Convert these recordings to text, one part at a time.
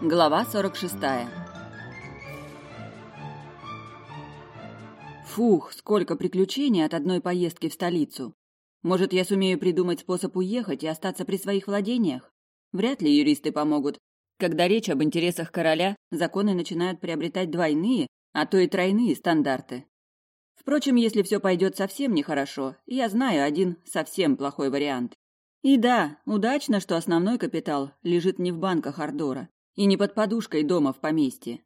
Глава 46. Фух, сколько приключений от одной поездки в столицу. Может, я сумею придумать способ уехать и остаться при своих владениях? Вряд ли юристы помогут. Когда речь об интересах короля, законы начинают приобретать двойные, а то и тройные стандарты. Впрочем, если все пойдет совсем нехорошо, я знаю один совсем плохой вариант. И да, удачно, что основной капитал лежит не в банках Ардора и не под подушкой дома в поместье.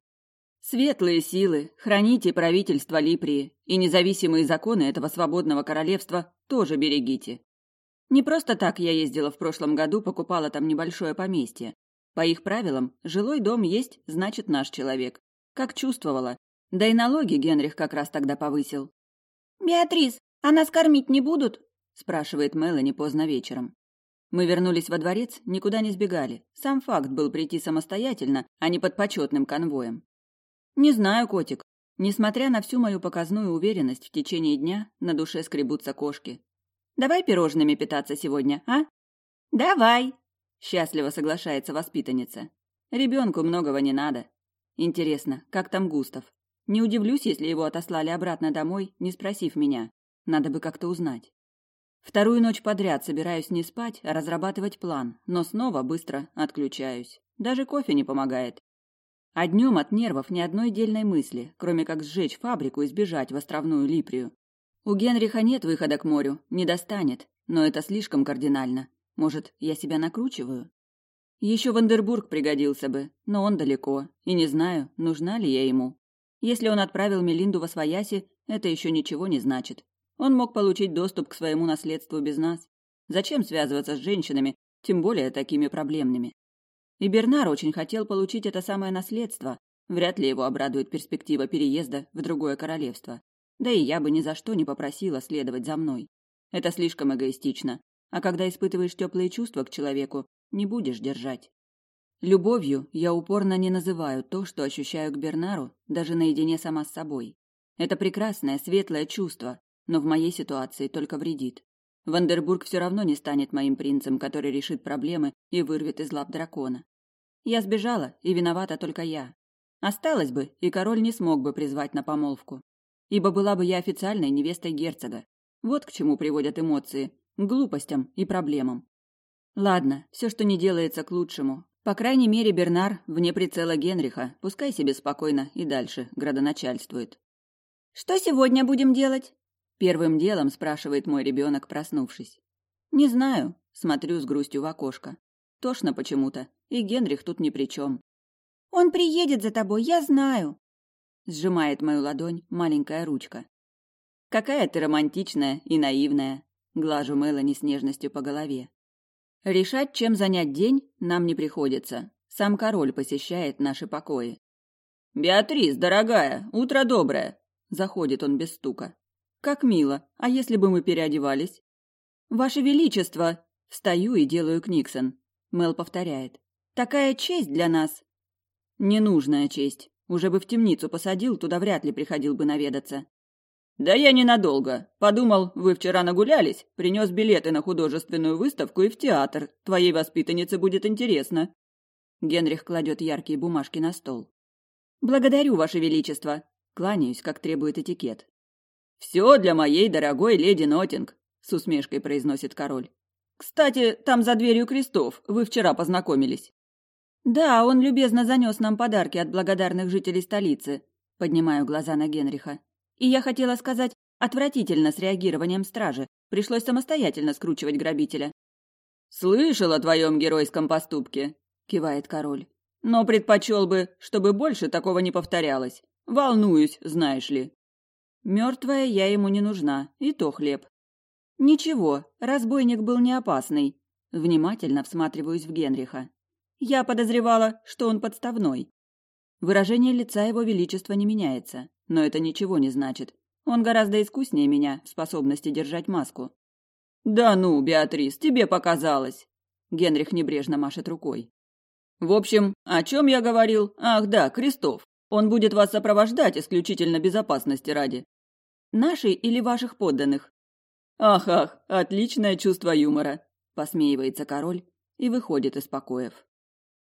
Светлые силы, храните правительство Липрии и независимые законы этого свободного королевства тоже берегите. Не просто так я ездила в прошлом году, покупала там небольшое поместье. По их правилам, жилой дом есть, значит, наш человек. Как чувствовала. Да и налоги Генрих как раз тогда повысил. «Беатрис, а нас кормить не будут?» – спрашивает Мелани поздно вечером. Мы вернулись во дворец, никуда не сбегали. Сам факт был прийти самостоятельно, а не под почетным конвоем. Не знаю, котик. Несмотря на всю мою показную уверенность в течение дня, на душе скребутся кошки. Давай пирожными питаться сегодня, а? Давай, счастливо соглашается воспитанница. Ребенку многого не надо. Интересно, как там Густав? Не удивлюсь, если его отослали обратно домой, не спросив меня. Надо бы как-то узнать. Вторую ночь подряд собираюсь не спать, а разрабатывать план, но снова быстро отключаюсь. Даже кофе не помогает. А днем от нервов ни одной дельной мысли, кроме как сжечь фабрику и сбежать в островную Липрию. У Генриха нет выхода к морю, не достанет, но это слишком кардинально. Может, я себя накручиваю? Еще Вандербург пригодился бы, но он далеко, и не знаю, нужна ли я ему. Если он отправил Мелинду во свояси, это еще ничего не значит. Он мог получить доступ к своему наследству без нас. Зачем связываться с женщинами, тем более такими проблемными? И Бернар очень хотел получить это самое наследство. Вряд ли его обрадует перспектива переезда в другое королевство. Да и я бы ни за что не попросила следовать за мной. Это слишком эгоистично. А когда испытываешь теплые чувства к человеку, не будешь держать. Любовью я упорно не называю то, что ощущаю к Бернару, даже наедине сама с собой. Это прекрасное, светлое чувство, но в моей ситуации только вредит. Вандербург все равно не станет моим принцем, который решит проблемы и вырвет из лап дракона. Я сбежала, и виновата только я. Осталось бы, и король не смог бы призвать на помолвку. Ибо была бы я официальной невестой герцога. Вот к чему приводят эмоции, к глупостям и проблемам. Ладно, все, что не делается к лучшему. По крайней мере, Бернар вне прицела Генриха, пускай себе спокойно и дальше градоначальствует. «Что сегодня будем делать?» Первым делом спрашивает мой ребенок, проснувшись. Не знаю, смотрю с грустью в окошко. Тошно почему-то, и Генрих тут ни при чем. Он приедет за тобой, я знаю. Сжимает мою ладонь маленькая ручка. Какая ты романтичная и наивная. Глажу Мелани с нежностью по голове. Решать, чем занять день, нам не приходится. Сам король посещает наши покои. «Беатрис, дорогая, утро доброе!» Заходит он без стука. Как мило. А если бы мы переодевались? Ваше величество, встаю и делаю книксон. Мел повторяет. Такая честь для нас. Ненужная честь. Уже бы в темницу посадил, туда вряд ли приходил бы наведаться. Да я ненадолго. Подумал, вы вчера нагулялись, принес билеты на художественную выставку и в театр. Твоей воспитаннице будет интересно. Генрих кладет яркие бумажки на стол. Благодарю, ваше величество. Кланяюсь, как требует этикет. «Все для моей дорогой леди Нотинг», — с усмешкой произносит король. «Кстати, там за дверью крестов, вы вчера познакомились». «Да, он любезно занес нам подарки от благодарных жителей столицы», — поднимаю глаза на Генриха. «И я хотела сказать, отвратительно с реагированием стражи. Пришлось самостоятельно скручивать грабителя». «Слышал о твоем геройском поступке», — кивает король. «Но предпочел бы, чтобы больше такого не повторялось. Волнуюсь, знаешь ли». Мертвая я ему не нужна, и то хлеб. Ничего, разбойник был не опасный. Внимательно всматриваюсь в Генриха. Я подозревала, что он подставной. Выражение лица его величества не меняется, но это ничего не значит. Он гораздо искуснее меня в способности держать маску. «Да ну, Беатрис, тебе показалось!» Генрих небрежно машет рукой. «В общем, о чем я говорил? Ах да, Крестов. Он будет вас сопровождать исключительно безопасности ради. Нашей или ваших подданных? Ах, ах, отличное чувство юмора, посмеивается король и выходит из покоев.